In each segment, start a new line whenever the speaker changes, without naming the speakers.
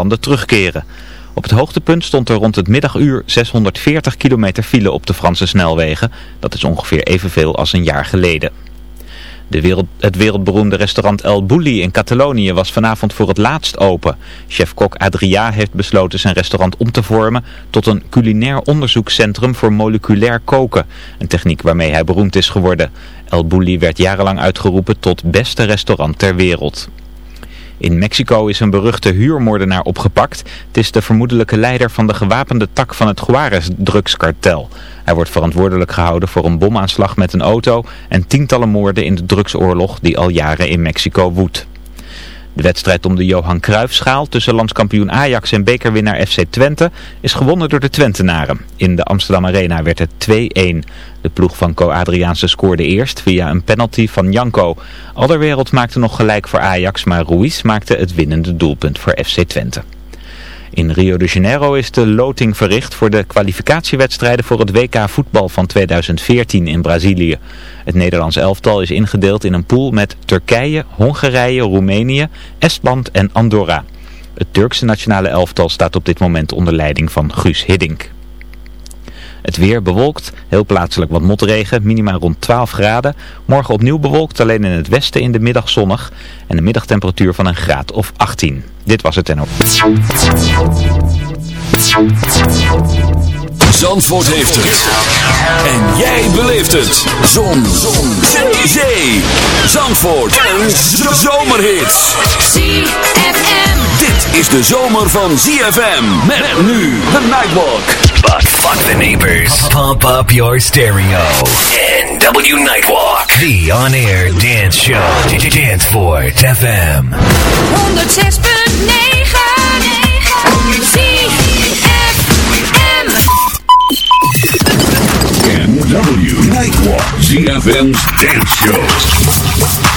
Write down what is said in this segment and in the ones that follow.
landen terugkeren. Op het hoogtepunt stond er rond het middaguur 640 kilometer file op de Franse snelwegen. Dat is ongeveer evenveel als een jaar geleden. De wereld, het wereldberoemde restaurant El Bulli in Catalonië was vanavond voor het laatst open. Chef-kok Adria heeft besloten zijn restaurant om te vormen tot een culinair onderzoekscentrum voor moleculair koken. Een techniek waarmee hij beroemd is geworden. El Bulli werd jarenlang uitgeroepen tot beste restaurant ter wereld. In Mexico is een beruchte huurmoordenaar opgepakt. Het is de vermoedelijke leider van de gewapende tak van het Juarez-drugskartel. Hij wordt verantwoordelijk gehouden voor een bomaanslag met een auto en tientallen moorden in de drugsoorlog die al jaren in Mexico woedt. De wedstrijd om de Johan Cruijffschaal tussen landskampioen Ajax en bekerwinnaar FC Twente is gewonnen door de Twentenaren. In de Amsterdam Arena werd het 2-1. De ploeg van Co Adriaanse scoorde eerst via een penalty van Janko. Alderwereld maakte nog gelijk voor Ajax, maar Ruiz maakte het winnende doelpunt voor FC Twente. In Rio de Janeiro is de loting verricht voor de kwalificatiewedstrijden voor het WK voetbal van 2014 in Brazilië. Het Nederlands elftal is ingedeeld in een pool met Turkije, Hongarije, Roemenië, Estland en Andorra. Het Turkse nationale elftal staat op dit moment onder leiding van Guus Hiddink. Het weer bewolkt, heel plaatselijk wat motregen, minima rond 12 graden. Morgen opnieuw bewolkt, alleen in het westen in de middag zonnig. En een middagtemperatuur van een graad of 18. Dit was het en op.
Zandvoort heeft het. En jij beleeft het. Zon. Zon. Zee. Zandvoort. Een zomerhit.
ZFM.
Dit is de zomer van ZFM. Met, nu de Nightwalk.
But fuck the neighbors. Pump up your stereo. NW Nightwalk. The on-air dance show. Dance for FM.
106.9. ZFM.
W Nightwalk, ZFM's dance show.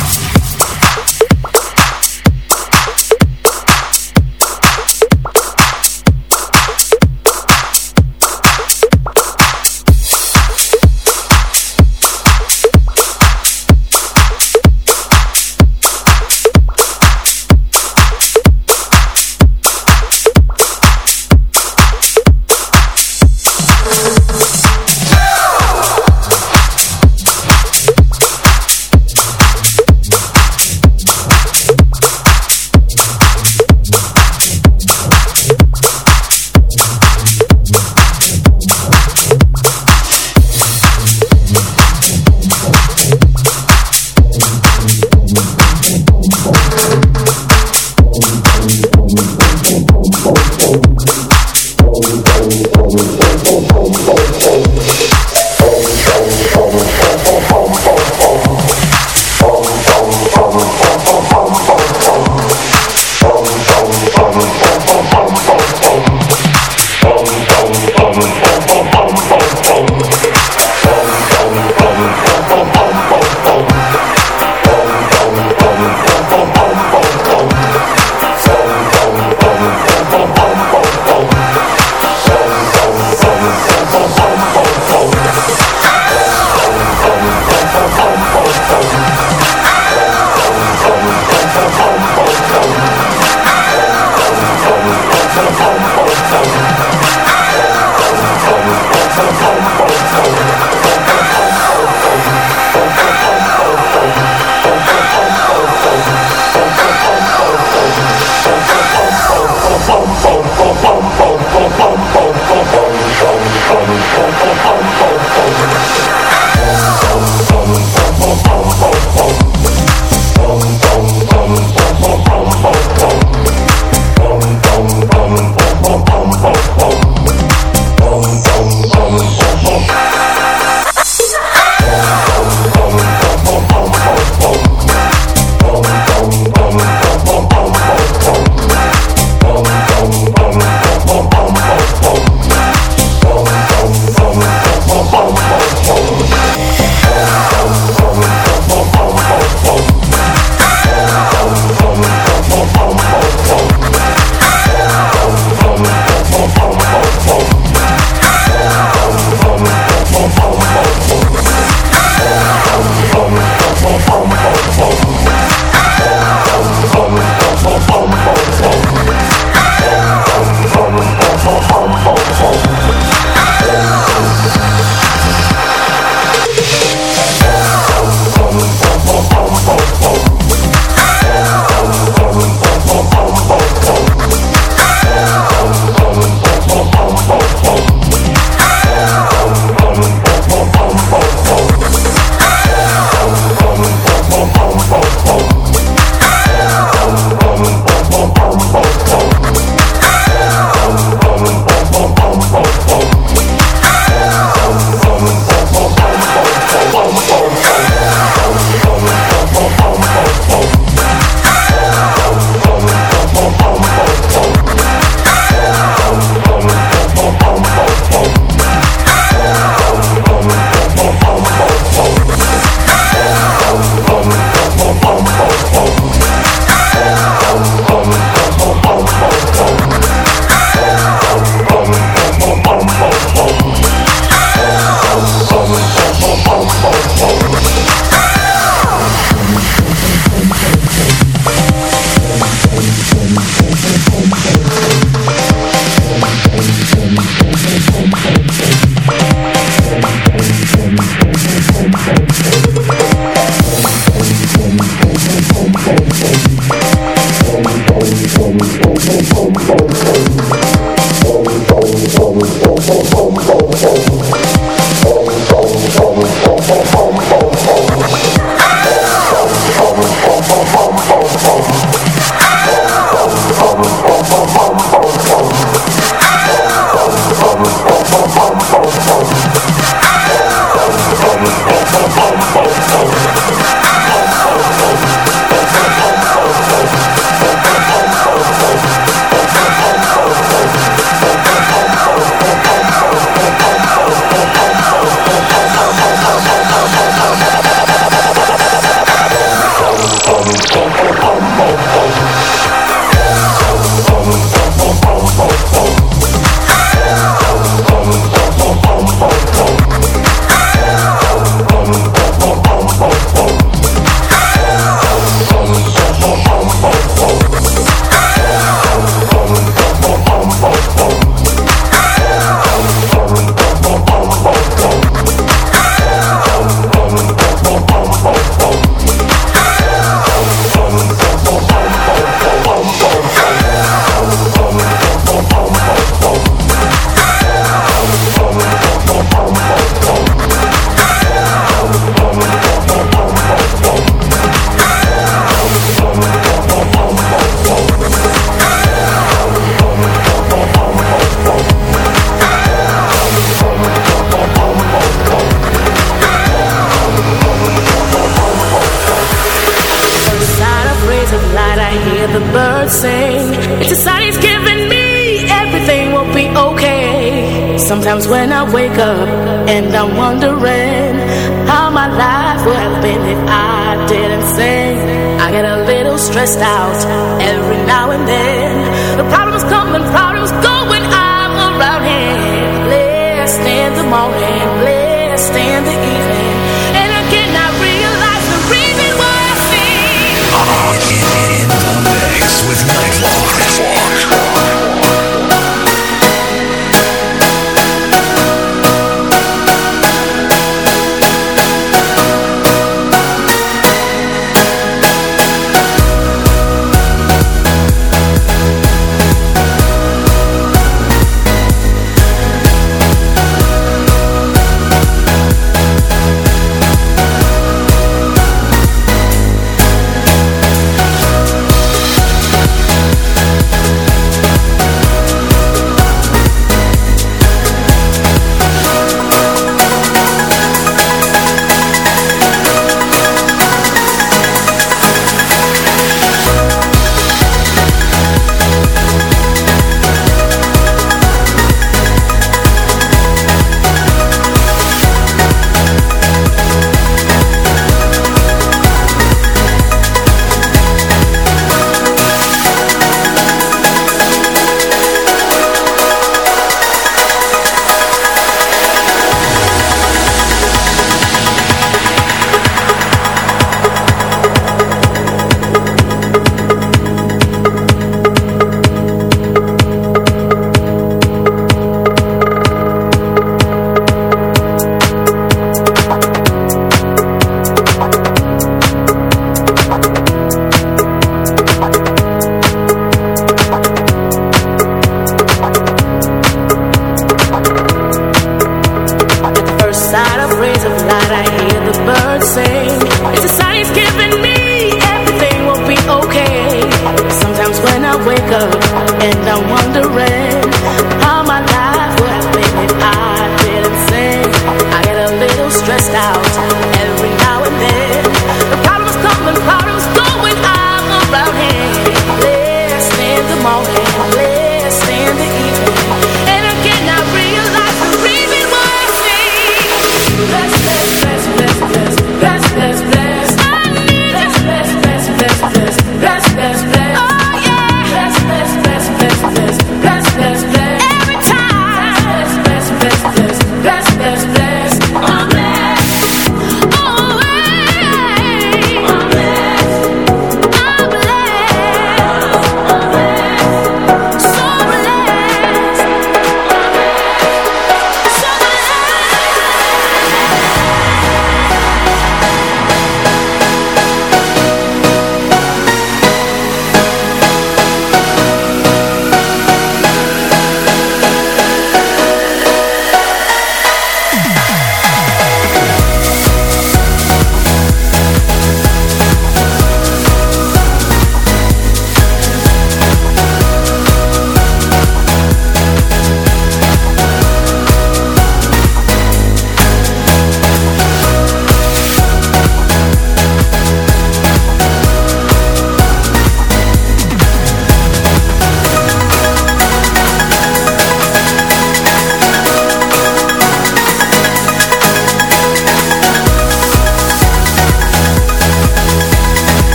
and I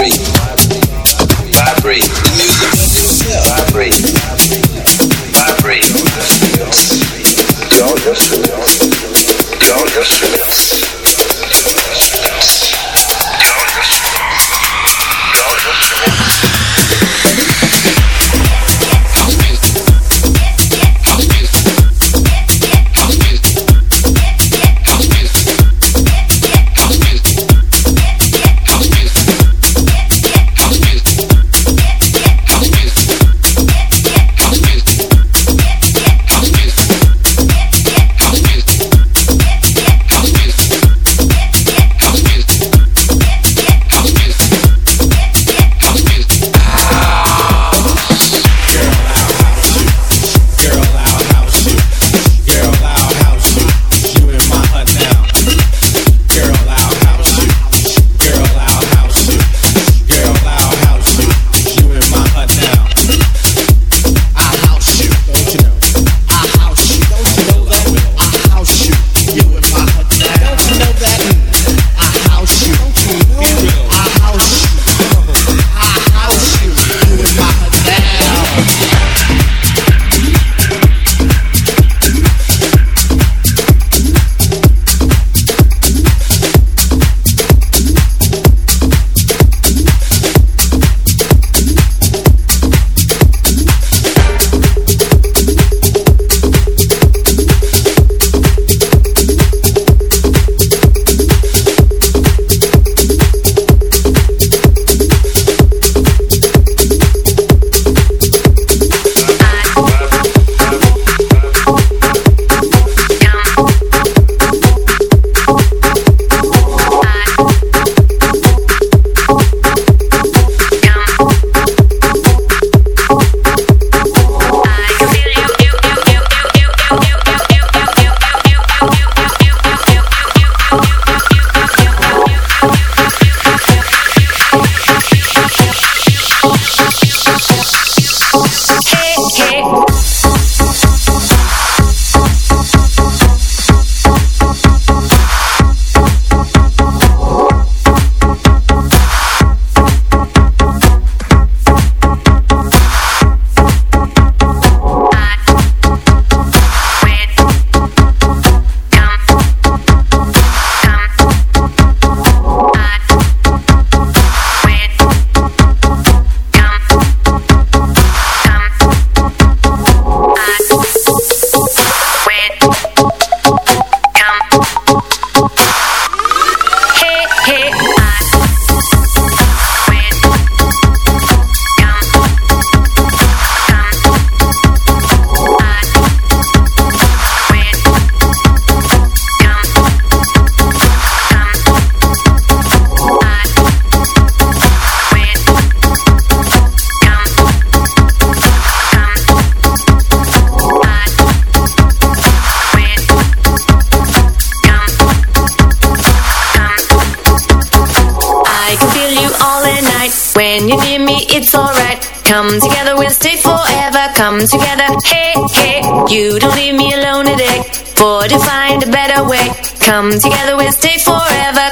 free.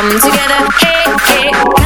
come together. Hey, hey.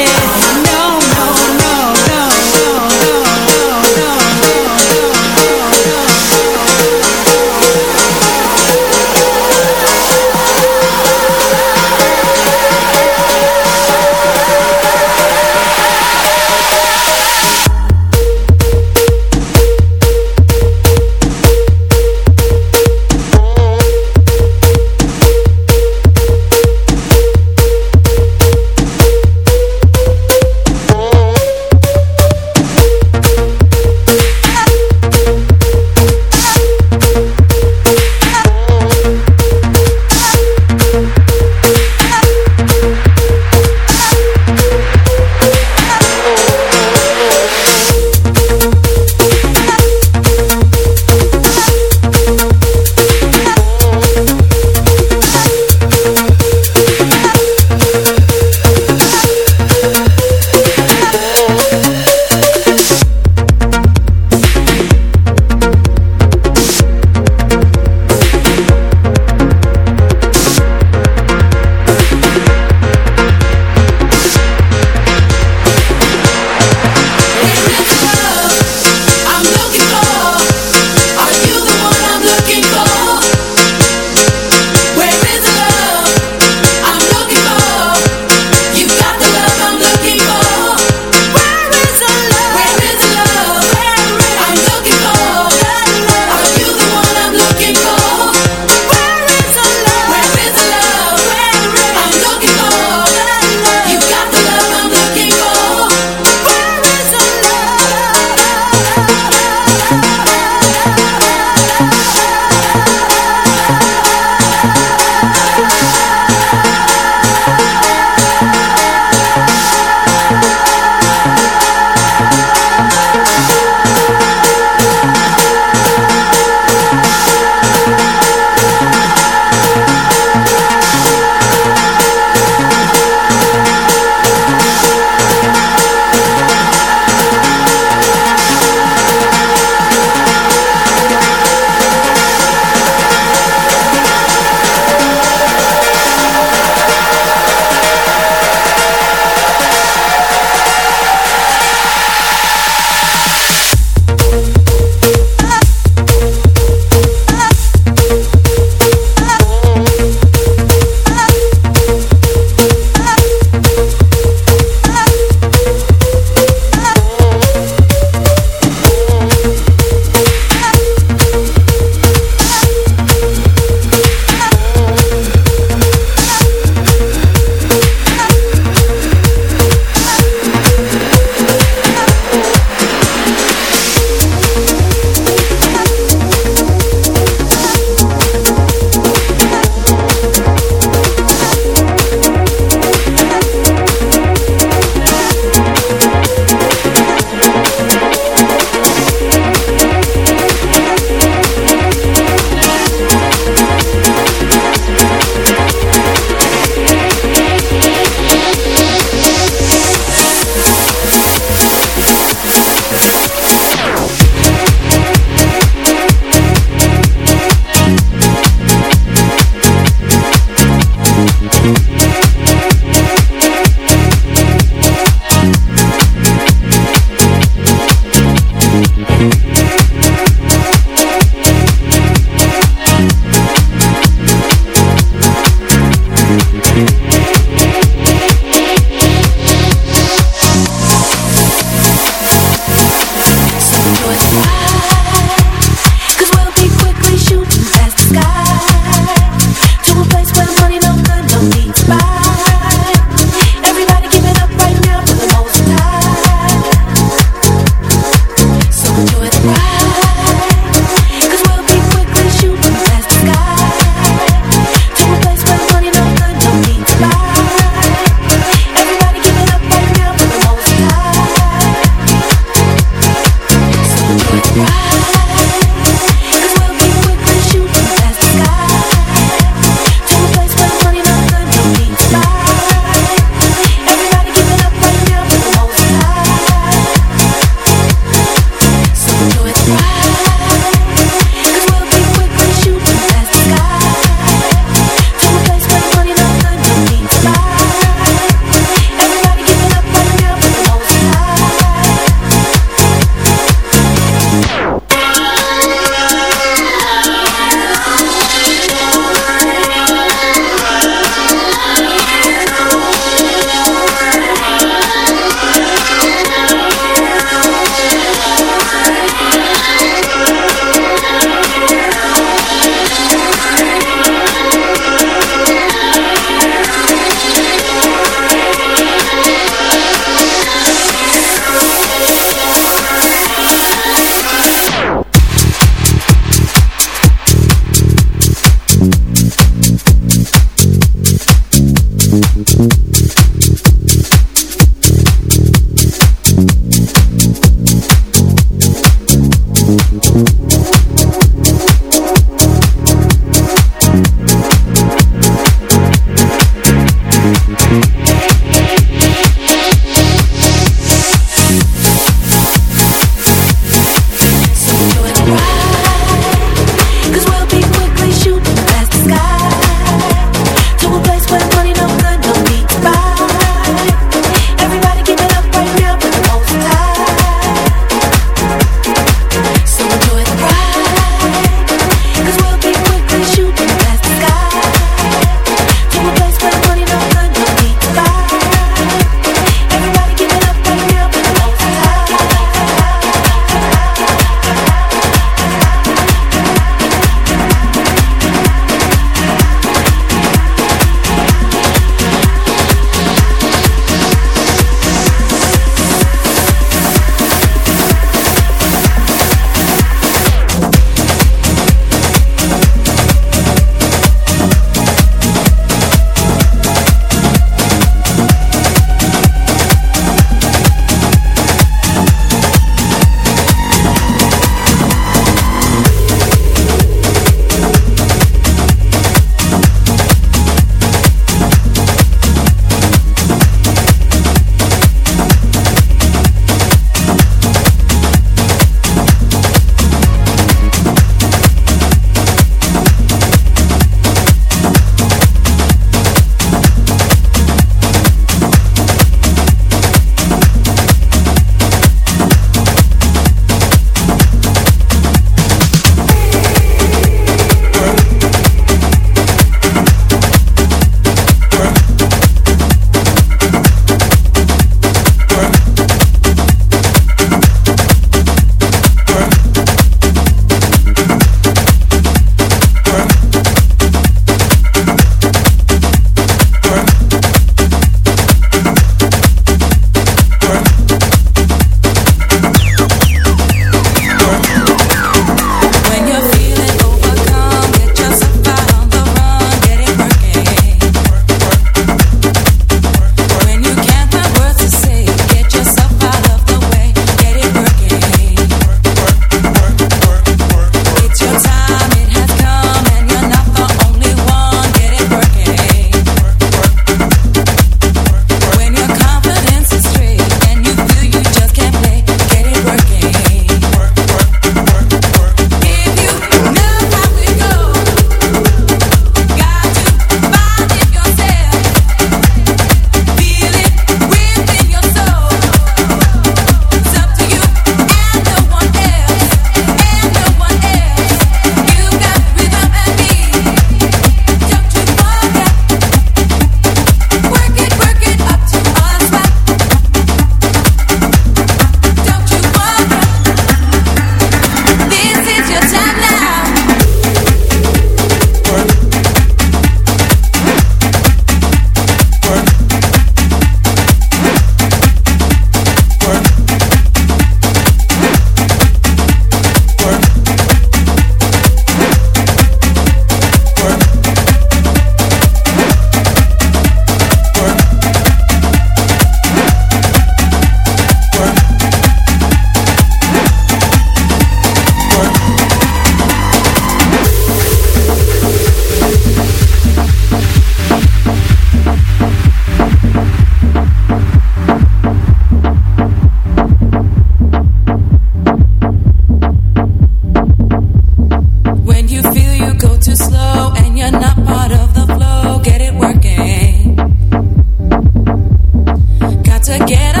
to
get.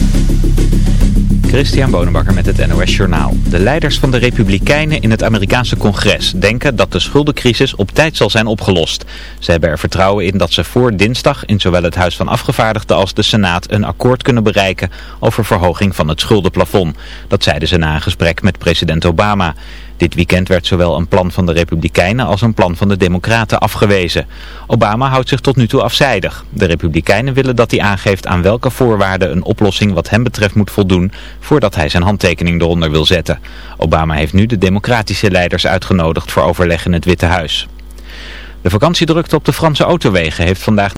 Christian Bonenbakker met het NOS Journaal. De leiders van de Republikeinen in het Amerikaanse congres denken dat de schuldencrisis op tijd zal zijn opgelost. Ze hebben er vertrouwen in dat ze voor dinsdag in zowel het Huis van Afgevaardigden als de Senaat een akkoord kunnen bereiken over verhoging van het schuldenplafond. Dat zeiden ze na een gesprek met president Obama. Dit weekend werd zowel een plan van de Republikeinen als een plan van de Democraten afgewezen. Obama houdt zich tot nu toe afzijdig. De Republikeinen willen dat hij aangeeft aan welke voorwaarden een oplossing wat hem betreft moet voldoen voordat hij zijn handtekening eronder wil zetten. Obama heeft nu de democratische leiders uitgenodigd voor overleg in het Witte Huis. De vakantiedrukte op de Franse autowegen heeft vandaag